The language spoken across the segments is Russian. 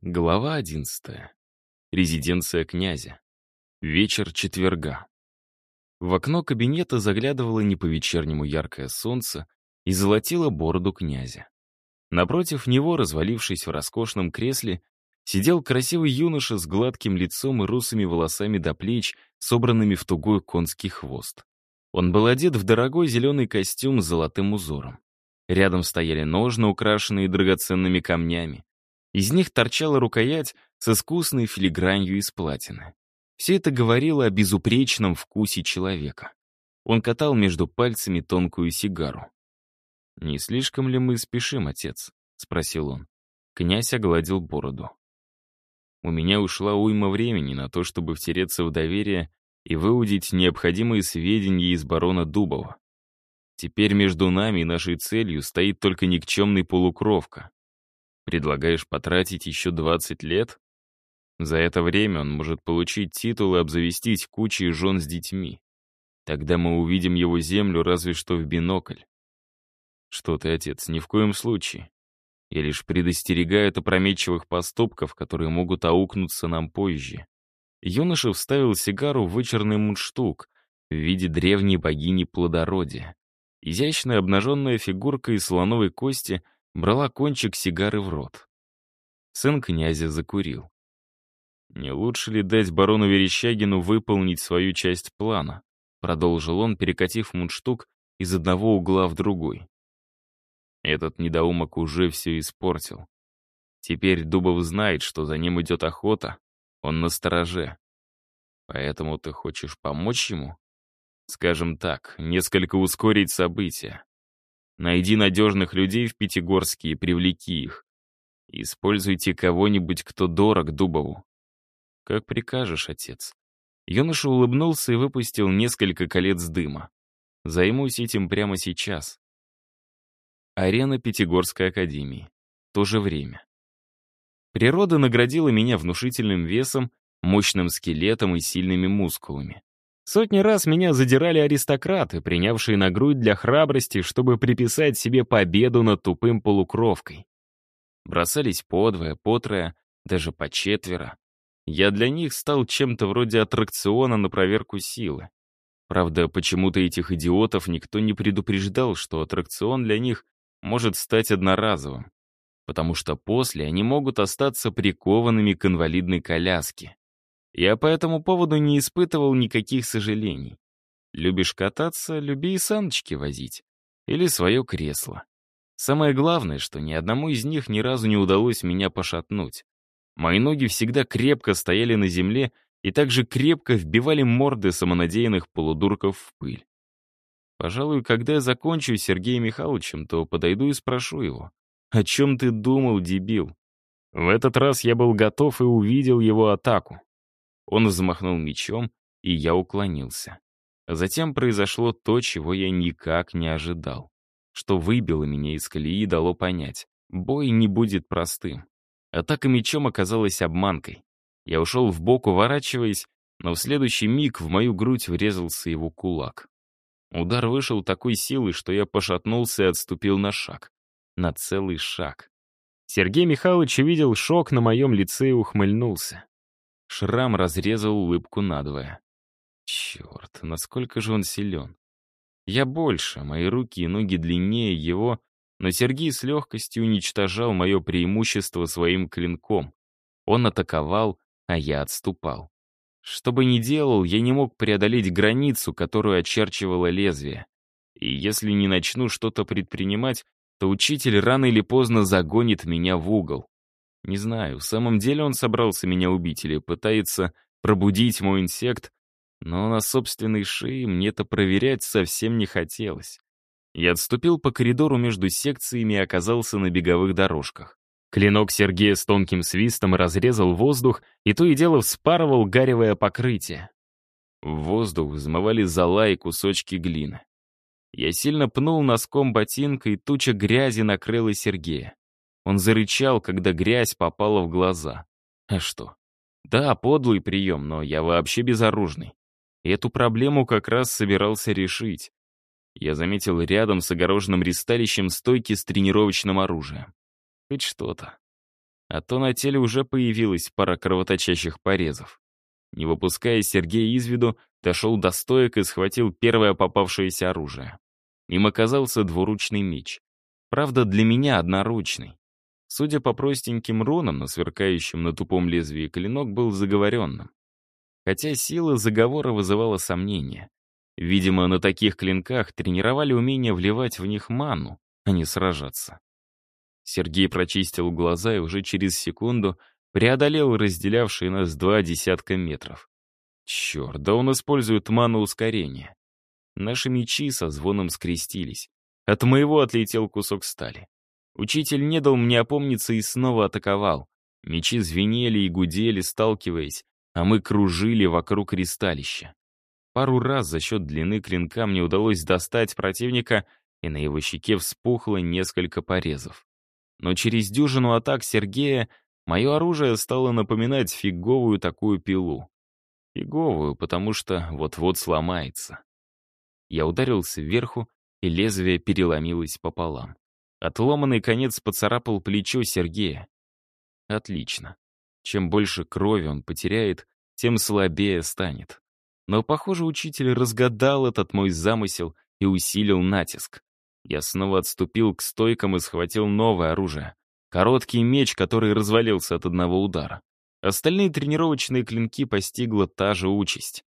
Глава одиннадцатая. Резиденция князя. Вечер четверга. В окно кабинета заглядывало не по-вечернему яркое солнце и золотило бороду князя. Напротив него, развалившись в роскошном кресле, сидел красивый юноша с гладким лицом и русыми волосами до плеч, собранными в тугой конский хвост. Он был одет в дорогой зеленый костюм с золотым узором. Рядом стояли ножны, украшенные драгоценными камнями. Из них торчала рукоять с искусной филигранью из платины. Все это говорило о безупречном вкусе человека. Он катал между пальцами тонкую сигару. «Не слишком ли мы спешим, отец?» — спросил он. Князь огладил бороду. У меня ушла уйма времени на то, чтобы втереться в доверие и выудить необходимые сведения из барона Дубова. Теперь между нами и нашей целью стоит только никчемный полукровка. Предлагаешь потратить еще 20 лет? За это время он может получить титул и обзавестись кучей жен с детьми. Тогда мы увидим его землю разве что в бинокль. Что ты, отец, ни в коем случае. Я лишь предостерегаю от опрометчивых поступков, которые могут аукнуться нам позже. Юноша вставил сигару в вычерный мундштук в виде древней богини плодородия. Изящная обнаженная фигурка из слоновой кости брала кончик сигары в рот. Сын князя закурил. «Не лучше ли дать барону Верещагину выполнить свою часть плана?» Продолжил он, перекатив мундштук из одного угла в другой. Этот недоумок уже все испортил. Теперь Дубов знает, что за ним идет охота, он на стороже. Поэтому ты хочешь помочь ему? Скажем так, несколько ускорить события. Найди надежных людей в Пятигорске и привлеки их. Используйте кого-нибудь, кто дорог Дубову. Как прикажешь, отец. Юноша улыбнулся и выпустил несколько колец дыма. Займусь этим прямо сейчас. Арена Пятигорской академии. То же время. Природа наградила меня внушительным весом, мощным скелетом и сильными мускулами. Сотни раз меня задирали аристократы, принявшие на грудь для храбрости, чтобы приписать себе победу над тупым полукровкой. Бросались подвое, потрое, даже по четверо. Я для них стал чем-то вроде аттракциона на проверку силы. Правда, почему-то этих идиотов никто не предупреждал, что аттракцион для них может стать одноразовым, потому что после они могут остаться прикованными к инвалидной коляске. Я по этому поводу не испытывал никаких сожалений. Любишь кататься, люби и саночки возить. Или свое кресло. Самое главное, что ни одному из них ни разу не удалось меня пошатнуть. Мои ноги всегда крепко стояли на земле и также крепко вбивали морды самонадеянных полудурков в пыль. Пожалуй, когда я закончу с Сергеем Михайловичем, то подойду и спрошу его. «О чем ты думал, дебил?» В этот раз я был готов и увидел его атаку. Он взмахнул мечом, и я уклонился. Затем произошло то, чего я никак не ожидал. Что выбило меня из колеи и дало понять. Бой не будет простым. Атака мечом оказалась обманкой. Я ушел в бок, уворачиваясь, но в следующий миг в мою грудь врезался его кулак. Удар вышел такой силой, что я пошатнулся и отступил на шаг. На целый шаг. Сергей Михайлович увидел шок на моем лице и ухмыльнулся. Шрам разрезал улыбку надвое. Черт, насколько же он силен. Я больше, мои руки и ноги длиннее его, но Сергей с легкостью уничтожал мое преимущество своим клинком. Он атаковал, а я отступал. Что бы ни делал, я не мог преодолеть границу, которую очерчивало лезвие. И если не начну что-то предпринимать, то учитель рано или поздно загонит меня в угол. Не знаю, в самом деле он собрался меня убить или пытается пробудить мой инсект, но на собственной шее мне это проверять совсем не хотелось. Я отступил по коридору между секциями и оказался на беговых дорожках. Клинок Сергея с тонким свистом разрезал воздух и то и дело вспарывал гаревое покрытие. В воздух взмывали зола и кусочки глины. Я сильно пнул носком ботинка, и туча грязи накрыла Сергея. Он зарычал, когда грязь попала в глаза. А что? Да, подлый прием, но я вообще безоружный. И эту проблему как раз собирался решить. Я заметил рядом с огороженным ристалищем стойки с тренировочным оружием. Хоть что-то. а то на теле уже появилась пара кровоточащих порезов. Не выпуская Сергея из виду, дошел до стоек и схватил первое попавшееся оружие. Им оказался двуручный меч. Правда, для меня одноручный. Судя по простеньким рунам, на сверкающем на тупом лезвии клинок был заговоренным. Хотя сила заговора вызывала сомнения. Видимо, на таких клинках тренировали умение вливать в них ману, а не сражаться. Сергей прочистил глаза и уже через секунду преодолел разделявшие нас два десятка метров. Черт, да он использует ману ускорения. Наши мечи со звоном скрестились. От моего отлетел кусок стали. Учитель не дал мне опомниться и снова атаковал. Мечи звенели и гудели, сталкиваясь, а мы кружили вокруг ристалища. Пару раз за счет длины клинка мне удалось достать противника, и на его щеке вспухло несколько порезов. Но через дюжину атак Сергея мое оружие стало напоминать фиговую такую пилу. Фиговую, потому что вот-вот сломается. Я ударился вверху, и лезвие переломилось пополам. Отломанный конец поцарапал плечо Сергея. Отлично. Чем больше крови он потеряет, тем слабее станет. Но, похоже, учитель разгадал этот мой замысел и усилил натиск. Я снова отступил к стойкам и схватил новое оружие. Короткий меч, который развалился от одного удара. Остальные тренировочные клинки постигла та же участь.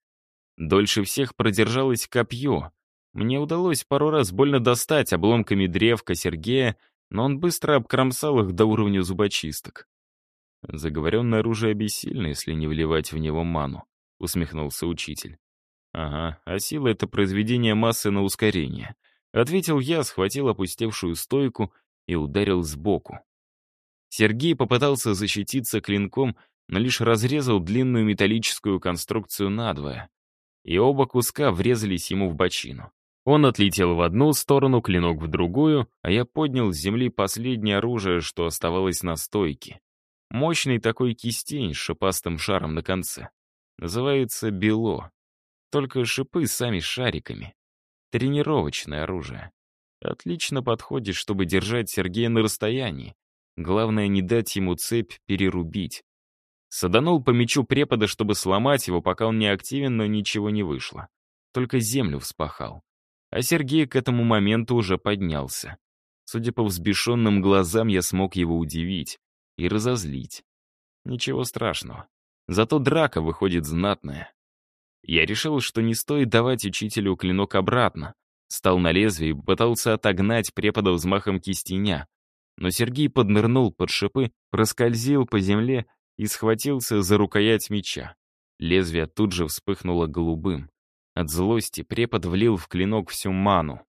Дольше всех продержалось копье. Мне удалось пару раз больно достать обломками древка Сергея, но он быстро обкромсал их до уровня зубочисток. «Заговоренное оружие бессильно, если не вливать в него ману», — усмехнулся учитель. «Ага, а сила — это произведение массы на ускорение», — ответил я, схватил опустевшую стойку и ударил сбоку. Сергей попытался защититься клинком, но лишь разрезал длинную металлическую конструкцию надвое, и оба куска врезались ему в бочину. Он отлетел в одну сторону, клинок в другую, а я поднял с земли последнее оружие, что оставалось на стойке. Мощный такой кистень с шипастым шаром на конце. Называется бело. Только шипы сами шариками. Тренировочное оружие. Отлично подходит, чтобы держать Сергея на расстоянии. Главное, не дать ему цепь перерубить. Саданул по мечу препода, чтобы сломать его, пока он не активен, но ничего не вышло. Только землю вспахал. А Сергей к этому моменту уже поднялся. Судя по взбешенным глазам, я смог его удивить и разозлить. Ничего страшного. Зато драка выходит знатная. Я решил, что не стоит давать учителю клинок обратно. Стал на лезвие и пытался отогнать препода взмахом кистеня. Но Сергей поднырнул под шипы, проскользил по земле и схватился за рукоять меча. Лезвие тут же вспыхнуло голубым. От злости препод влил в клинок всю ману.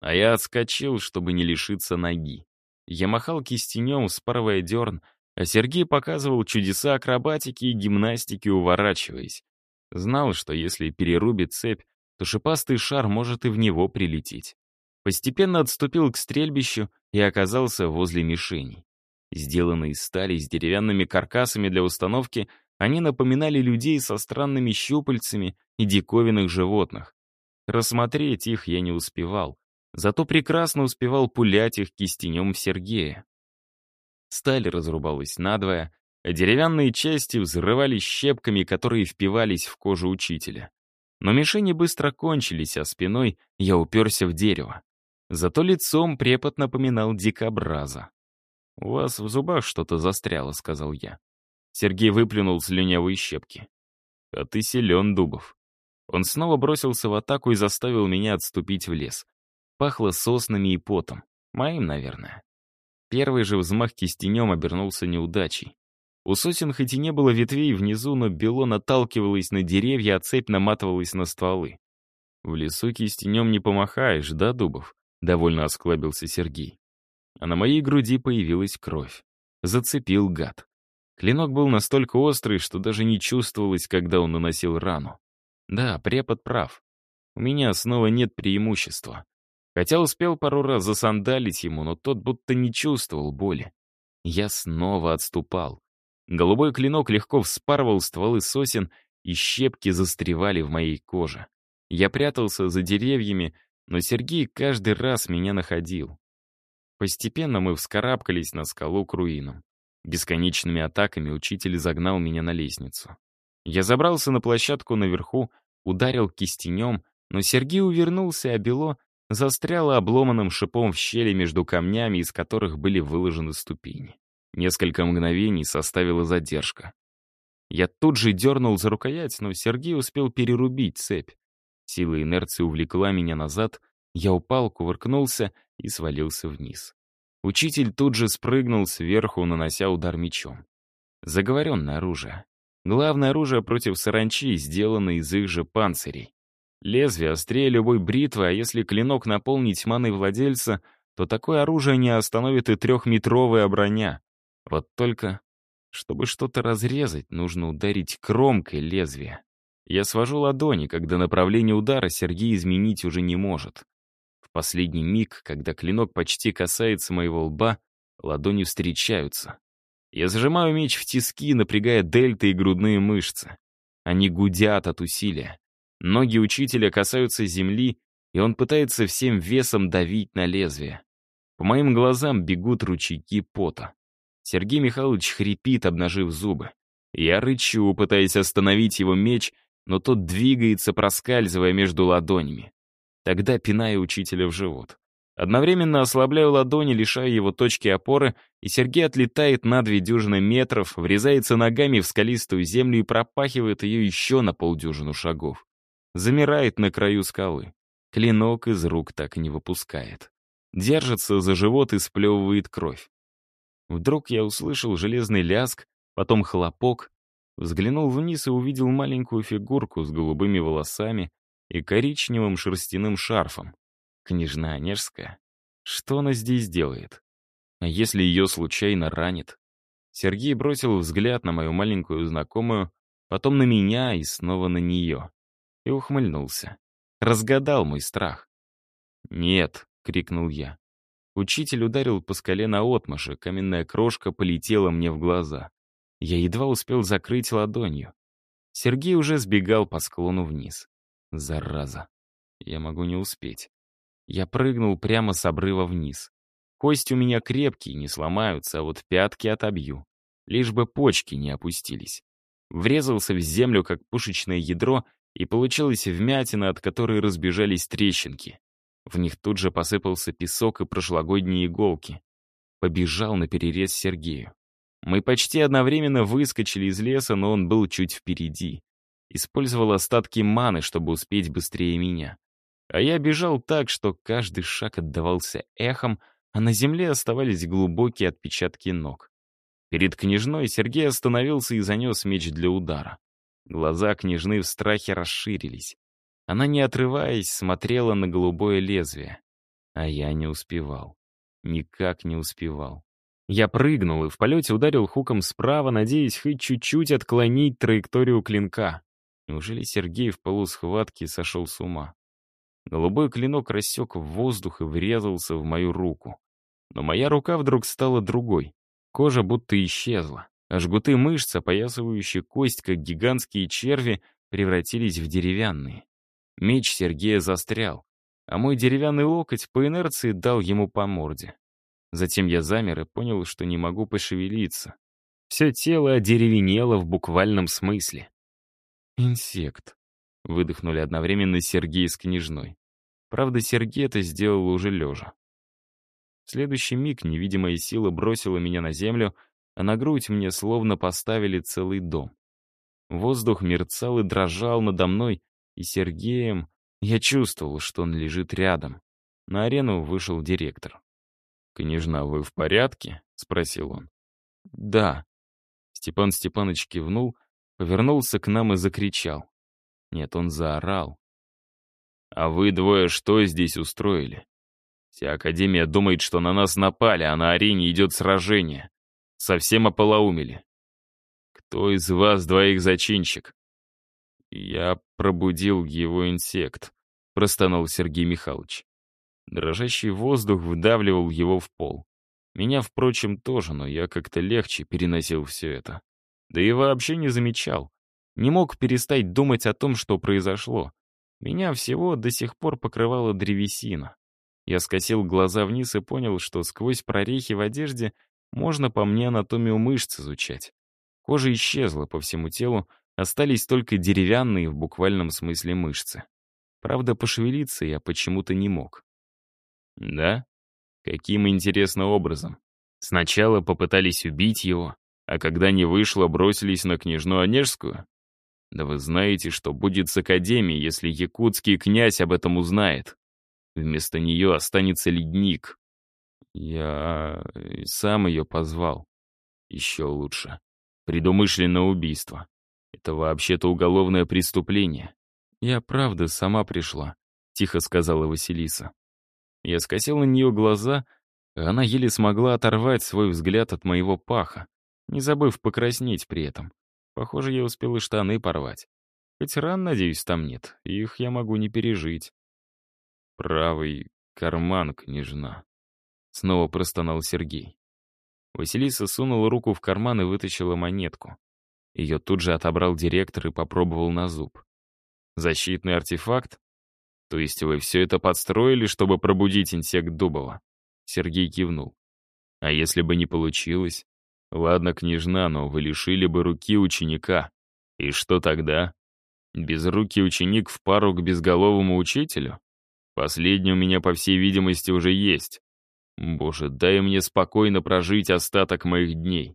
А я отскочил, чтобы не лишиться ноги. Я махал кистенем, спарывая дерн, а Сергей показывал чудеса акробатики и гимнастики, уворачиваясь. Знал, что если перерубит цепь, то шипастый шар может и в него прилететь. Постепенно отступил к стрельбищу и оказался возле мишеней. Сделанные из стали с деревянными каркасами для установки, они напоминали людей со странными щупальцами и диковинных животных. Рассмотреть их я не успевал, зато прекрасно успевал пулять их кистенем Сергея. Сталь разрубалась надвое, а деревянные части взрывались щепками, которые впивались в кожу учителя. Но мишени быстро кончились, а спиной я уперся в дерево. Зато лицом препод напоминал дикобраза. «У вас в зубах что-то застряло», — сказал я. Сергей выплюнул слюнявые щепки. «А ты силен, Дубов». Он снова бросился в атаку и заставил меня отступить в лес. Пахло соснами и потом. Моим, наверное. Первый же взмах кистенем обернулся неудачей. У сосен хоть и не было ветвей внизу, но бело наталкивалось на деревья, а цепь наматывалась на стволы. «В лесу кистенем не помахаешь, да, Дубов?» — довольно осклабился Сергей а на моей груди появилась кровь. Зацепил гад. Клинок был настолько острый, что даже не чувствовалось, когда он наносил рану. Да, препод прав. У меня снова нет преимущества. Хотя успел пару раз засандалить ему, но тот будто не чувствовал боли. Я снова отступал. Голубой клинок легко вспарывал стволы сосен, и щепки застревали в моей коже. Я прятался за деревьями, но Сергей каждый раз меня находил. Постепенно мы вскарабкались на скалу к руинам. Бесконечными атаками учитель загнал меня на лестницу. Я забрался на площадку наверху, ударил кистенем, но Сергей увернулся, а Бело застряло обломанным шипом в щели между камнями, из которых были выложены ступени. Несколько мгновений составила задержка. Я тут же дернул за рукоять, но Сергей успел перерубить цепь. Сила инерции увлекла меня назад, я упал, кувыркнулся и свалился вниз. Учитель тут же спрыгнул сверху, нанося удар мечом. Заговоренное оружие. Главное оружие против саранчи, сделано из их же панцирей. Лезвие острее любой бритвы, а если клинок наполнить маной владельца, то такое оружие не остановит и трехметровая броня. Вот только, чтобы что-то разрезать, нужно ударить кромкой лезвия. Я свожу ладони, когда направление удара Сергей изменить уже не может. Последний миг, когда клинок почти касается моего лба, ладони встречаются. Я зажимаю меч в тиски, напрягая дельты и грудные мышцы. Они гудят от усилия. Ноги учителя касаются земли, и он пытается всем весом давить на лезвие. По моим глазам бегут ручейки пота. Сергей Михайлович хрипит, обнажив зубы. Я рычу, пытаясь остановить его меч, но тот двигается, проскальзывая между ладонями. Тогда пинаю учителя в живот. Одновременно ослабляю ладони, лишая его точки опоры, и Сергей отлетает на две дюжины метров, врезается ногами в скалистую землю и пропахивает ее еще на полдюжину шагов. Замирает на краю скалы. Клинок из рук так не выпускает. Держится за живот и сплевывает кровь. Вдруг я услышал железный ляск, потом хлопок, взглянул вниз и увидел маленькую фигурку с голубыми волосами, и коричневым шерстяным шарфом. Княжна Онежская. Что она здесь делает? А если ее случайно ранит? Сергей бросил взгляд на мою маленькую знакомую, потом на меня и снова на нее. И ухмыльнулся. Разгадал мой страх. «Нет!» — крикнул я. Учитель ударил по скале на отмаше, каменная крошка полетела мне в глаза. Я едва успел закрыть ладонью. Сергей уже сбегал по склону вниз. Зараза. Я могу не успеть. Я прыгнул прямо с обрыва вниз. Кости у меня крепкие, не сломаются, а вот пятки отобью. Лишь бы почки не опустились. Врезался в землю, как пушечное ядро, и получилась вмятина, от которой разбежались трещинки. В них тут же посыпался песок и прошлогодние иголки. Побежал на перерез Сергею. Мы почти одновременно выскочили из леса, но он был чуть впереди. Использовал остатки маны, чтобы успеть быстрее меня. А я бежал так, что каждый шаг отдавался эхом, а на земле оставались глубокие отпечатки ног. Перед княжной Сергей остановился и занес меч для удара. Глаза княжны в страхе расширились. Она, не отрываясь, смотрела на голубое лезвие. А я не успевал. Никак не успевал. Я прыгнул и в полете ударил хуком справа, надеясь хоть чуть-чуть отклонить траекторию клинка. Неужели Сергей в полусхватке сошел с ума? Голубой клинок рассек в воздух и врезался в мою руку. Но моя рука вдруг стала другой. Кожа будто исчезла, а жгуты мышц, опоясывающие кость, как гигантские черви, превратились в деревянные. Меч Сергея застрял, а мой деревянный локоть по инерции дал ему по морде. Затем я замер и понял, что не могу пошевелиться. Все тело одеревенело в буквальном смысле. «Инсект», — выдохнули одновременно Сергей с княжной. Правда, Сергей это сделал уже лежа. В следующий миг невидимая сила бросила меня на землю, а на грудь мне словно поставили целый дом. Воздух мерцал и дрожал надо мной, и Сергеем я чувствовал, что он лежит рядом. На арену вышел директор. «Княжна, вы в порядке?» — спросил он. «Да». Степан Степанович кивнул, повернулся к нам и закричал. Нет, он заорал. «А вы двое что здесь устроили? Вся Академия думает, что на нас напали, а на арене идет сражение. Совсем ополоумели. Кто из вас двоих зачинщик?» «Я пробудил его инсект», — простонал Сергей Михайлович. Дрожащий воздух вдавливал его в пол. Меня, впрочем, тоже, но я как-то легче переносил все это. Да и вообще не замечал. Не мог перестать думать о том, что произошло. Меня всего до сих пор покрывала древесина. Я скосил глаза вниз и понял, что сквозь прорехи в одежде можно по мне анатомию мышц изучать. Кожа исчезла по всему телу, остались только деревянные в буквальном смысле мышцы. Правда, пошевелиться я почему-то не мог. Да? Каким интересным образом? Сначала попытались убить его, а когда не вышло, бросились на княжну Онежскую? Да вы знаете, что будет с Академией, если якутский князь об этом узнает. Вместо нее останется ледник. Я сам ее позвал. Еще лучше. Предумышленное убийство. Это вообще-то уголовное преступление. Я правда сама пришла, тихо сказала Василиса. Я скосил на нее глаза, а она еле смогла оторвать свой взгляд от моего паха, не забыв покраснеть при этом. Похоже, я успел и штаны порвать. Хоть ран, надеюсь, там нет, их я могу не пережить. Правый карман, княжна. Снова простонал Сергей. Василиса сунула руку в карман и вытащила монетку. Ее тут же отобрал директор и попробовал на зуб. Защитный артефакт? То есть вы все это подстроили, чтобы пробудить инсект Дубова? Сергей кивнул. А если бы не получилось? Ладно, княжна, но вы лишили бы руки ученика. И что тогда? Безрукий ученик в пару к безголовому учителю? Последний у меня, по всей видимости, уже есть. Боже, дай мне спокойно прожить остаток моих дней.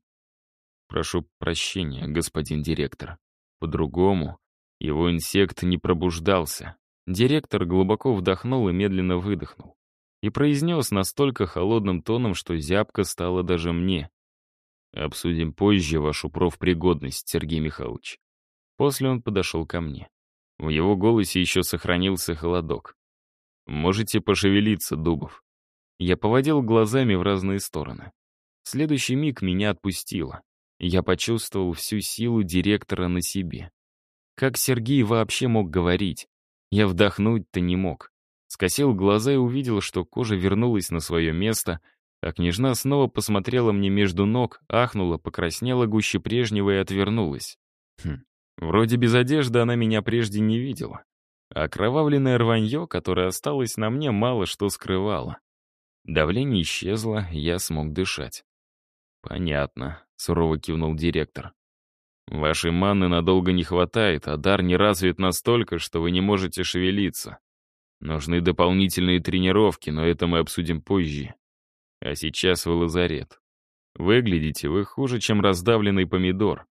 Прошу прощения, господин директор. По-другому его инсект не пробуждался. Директор глубоко вдохнул и медленно выдохнул. И произнес настолько холодным тоном, что зябко стало даже мне. Обсудим позже вашу профпригодность, Сергей Михайлович. После он подошел ко мне. В его голосе еще сохранился холодок. «Можете пошевелиться, Дубов». Я поводил глазами в разные стороны. Следующий миг меня отпустило. Я почувствовал всю силу директора на себе. Как Сергей вообще мог говорить? Я вдохнуть-то не мог. Скосил глаза и увидел, что кожа вернулась на свое место — а княжна снова посмотрела мне между ног, ахнула, покраснела гуще прежнего и отвернулась. Хм, вроде без одежды она меня прежде не видела. А кровавленное рванье, которое осталось на мне, мало что скрывало. Давление исчезло, я смог дышать. «Понятно», — сурово кивнул директор. «Вашей манны надолго не хватает, а дар не развит настолько, что вы не можете шевелиться. Нужны дополнительные тренировки, но это мы обсудим позже. А сейчас вы лазарет. Выглядите вы хуже, чем раздавленный помидор.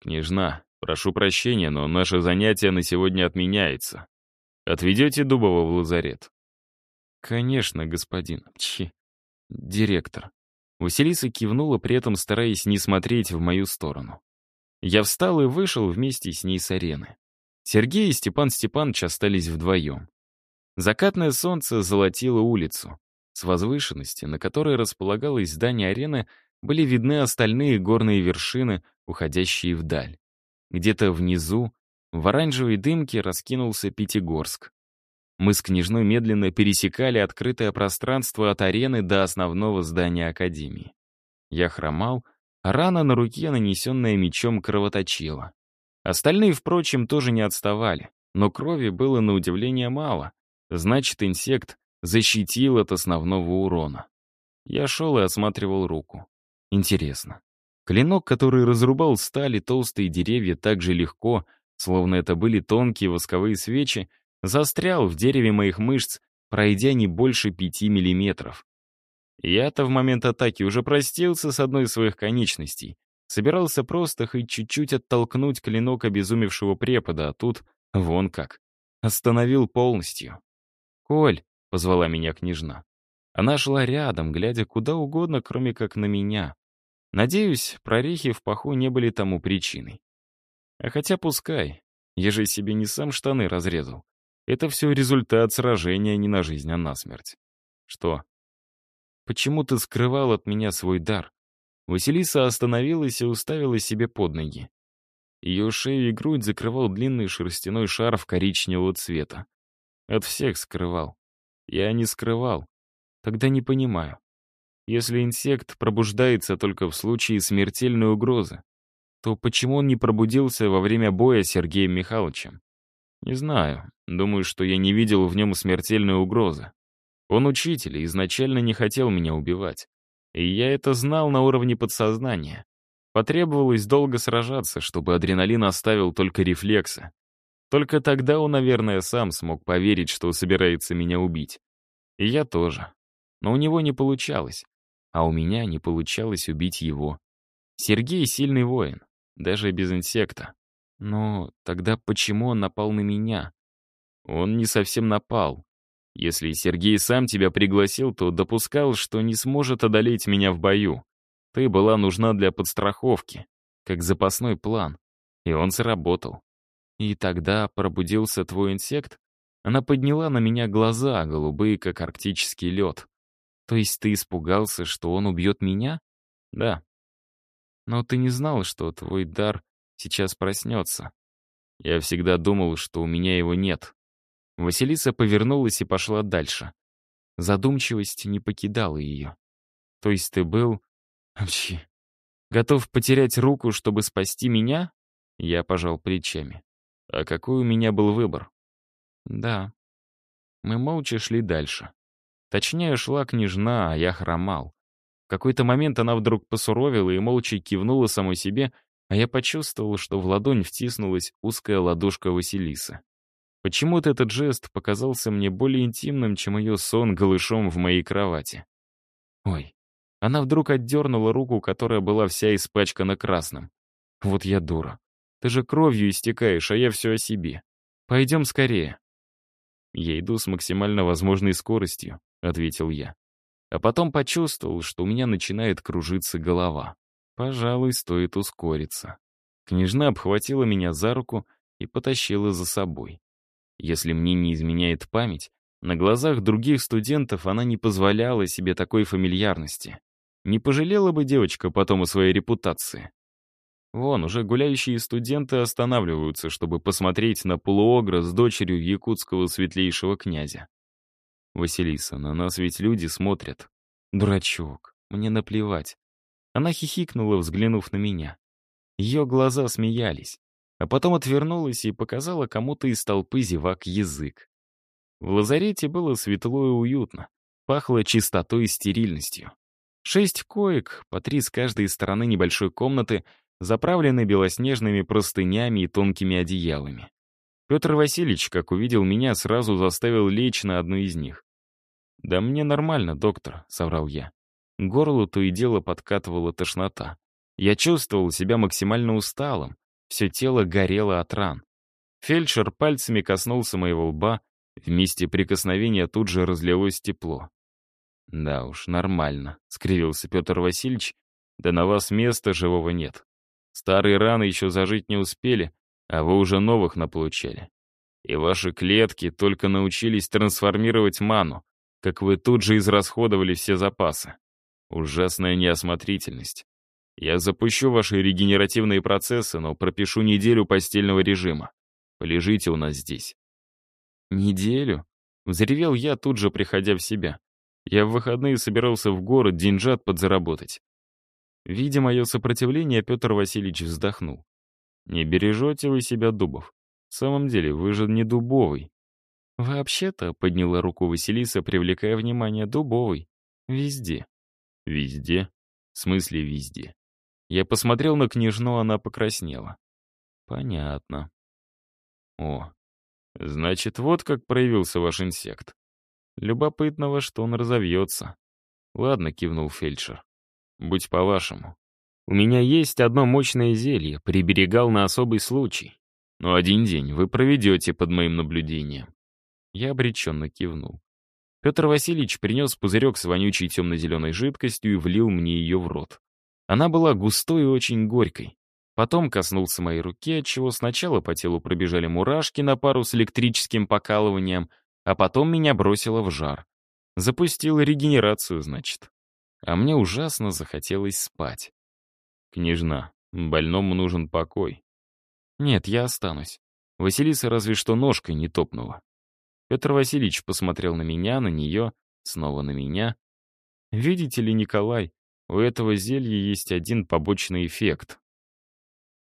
Княжна, прошу прощения, но наше занятие на сегодня отменяется. Отведете Дубова в лазарет? Конечно, господин. Чи. Директор. Василиса кивнула, при этом стараясь не смотреть в мою сторону. Я встал и вышел вместе с ней с арены. Сергей и Степан Степанович остались вдвоем. Закатное солнце золотило улицу. С возвышенности, на которой располагалось здание арены, были видны остальные горные вершины, уходящие вдаль. Где-то внизу, в оранжевой дымке, раскинулся Пятигорск. Мы с княжной медленно пересекали открытое пространство от арены до основного здания Академии. Я хромал, а рана на руке, нанесенная мечом, кровоточила. Остальные, впрочем, тоже не отставали, но крови было на удивление мало. Значит, инсект защитил от основного урона. Я шел и осматривал руку. Интересно. Клинок, который разрубал стали толстые деревья так же легко, словно это были тонкие восковые свечи, застрял в дереве моих мышц, пройдя не больше пяти миллиметров. Я-то в момент атаки уже простился с одной из своих конечностей. Собирался просто хоть чуть-чуть оттолкнуть клинок обезумевшего препода, а тут вон как. Остановил полностью. «Коль, — позвала меня княжна. Она шла рядом, глядя куда угодно, кроме как на меня. Надеюсь, прорехи в паху не были тому причиной. А хотя пускай, я же себе не сам штаны разрезал. Это все результат сражения не на жизнь, а на смерть. Что? Почему ты скрывал от меня свой дар? Василиса остановилась и уставила себе под ноги. Ее шею и грудь закрывал длинный шерстяной шарф коричневого цвета. От всех скрывал. Я не скрывал. Тогда не понимаю. Если инсект пробуждается только в случае смертельной угрозы, то почему он не пробудился во время боя с Сергеем Михайловичем? Не знаю. Думаю, что я не видел в нем смертельной угрозы. Он учитель и изначально не хотел меня убивать. И я это знал на уровне подсознания. Потребовалось долго сражаться, чтобы адреналин оставил только рефлексы. Только тогда он, наверное, сам смог поверить, что собирается меня убить. И я тоже. Но у него не получалось. А у меня не получалось убить его. Сергей — сильный воин, даже без инсекта. Но тогда почему он напал на меня? Он не совсем напал. Если Сергей сам тебя пригласил, то допускал, что не сможет одолеть меня в бою. Ты была нужна для подстраховки, как запасной план. И он сработал. И тогда пробудился твой инсект? Она подняла на меня глаза, голубые, как арктический лед. То есть ты испугался, что он убьет меня? Да. Но ты не знал, что твой дар сейчас проснется. Я всегда думал, что у меня его нет. Василиса повернулась и пошла дальше. Задумчивость не покидала ее. То есть ты был... Вообще, готов потерять руку, чтобы спасти меня? Я пожал плечами. А какой у меня был выбор? Да. Мы молча шли дальше. Точнее, шла княжна, а я хромал. В какой-то момент она вдруг посуровила и молча кивнула самой себе, а я почувствовал, что в ладонь втиснулась узкая ладошка Василисы. Почему-то этот жест показался мне более интимным, чем ее сон голышом в моей кровати. Ой, она вдруг отдернула руку, которая была вся испачкана красным. Вот я дура. Ты же кровью истекаешь, а я все о себе. Пойдем скорее. Я иду с максимально возможной скоростью, ответил я. А потом почувствовал, что у меня начинает кружиться голова. Пожалуй, стоит ускориться. Княжна обхватила меня за руку и потащила за собой. Если мне не изменяет память, на глазах других студентов она не позволяла себе такой фамильярности. Не пожалела бы девочка потом о своей репутации. Вон, уже гуляющие студенты останавливаются, чтобы посмотреть на полуогра с дочерью якутского светлейшего князя. «Василиса, на нас ведь люди смотрят». «Дурачок, мне наплевать». Она хихикнула, взглянув на меня. Ее глаза смеялись а потом отвернулась и показала кому-то из толпы зевак язык. В лазарете было светло и уютно, пахло чистотой и стерильностью. Шесть коек, по три с каждой стороны небольшой комнаты, заправлены белоснежными простынями и тонкими одеялами. Петр Васильевич, как увидел меня, сразу заставил лечь на одну из них. «Да мне нормально, доктор», — соврал я. Горло то и дело подкатывала тошнота. Я чувствовал себя максимально усталым, все тело горело от ран. Фельдшер пальцами коснулся моего лба, в месте прикосновения тут же разлилось тепло. «Да уж, нормально», — скривился Петр Васильевич. «Да на вас места живого нет. Старые раны еще зажить не успели, а вы уже новых наполучали. И ваши клетки только научились трансформировать ману, как вы тут же израсходовали все запасы. Ужасная неосмотрительность. Я запущу ваши регенеративные процессы, но пропишу неделю постельного режима. Полежите у нас здесь». «Неделю?» — взревел я, тут же приходя в себя. Я в выходные собирался в город деньжат подзаработать. Видя мое сопротивление, Петр Васильевич вздохнул. «Не бережете вы себя, Дубов. В самом деле, вы же не Дубовый». «Вообще-то», — подняла руку Василиса, привлекая внимание, Дубовый. «Везде». «Везде? В смысле везде?» Я посмотрел на княжну, она покраснела. Понятно. О, значит, вот как проявился ваш инсект. Любопытно, во что он разовьется. Ладно, кивнул фельдшер. Будь по-вашему. У меня есть одно мощное зелье, приберегал на особый случай. Но один день вы проведете под моим наблюдением. Я обреченно кивнул. Петр Васильевич принес пузырек с вонючей темно-зеленой жидкостью и влил мне ее в рот. Она была густой и очень горькой. Потом коснулся моей руки, отчего сначала по телу пробежали мурашки на пару с электрическим покалыванием, а потом меня бросило в жар. Запустила регенерацию, значит. А мне ужасно захотелось спать. «Княжна, больному нужен покой». «Нет, я останусь. Василиса разве что ножкой не топнула». Петр Васильевич посмотрел на меня, на нее, снова на меня. «Видите ли, Николай, у этого зелья есть один побочный эффект.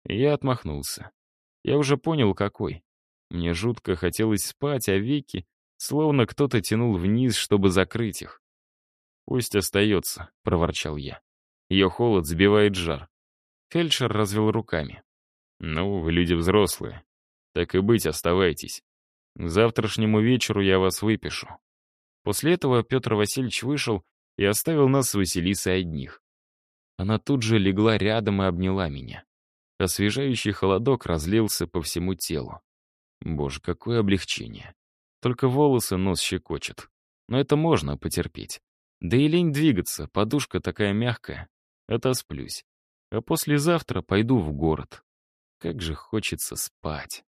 Я отмахнулся. Я уже понял, какой. Мне жутко хотелось спать, а веки, словно кто-то тянул вниз, чтобы закрыть их. «Пусть остается», — проворчал я. Ее холод сбивает жар. Фельдшер развел руками. «Ну, вы люди взрослые. Так и быть, оставайтесь. К завтрашнему вечеру я вас выпишу». После этого Петр Васильевич вышел и оставил нас с Василисой одних. Она тут же легла рядом и обняла меня. Освежающий холодок разлился по всему телу. Боже, какое облегчение. Только волосы нос щекочет. Но это можно потерпеть. Да и лень двигаться, подушка такая мягкая. Отосплюсь. А послезавтра пойду в город. Как же хочется спать.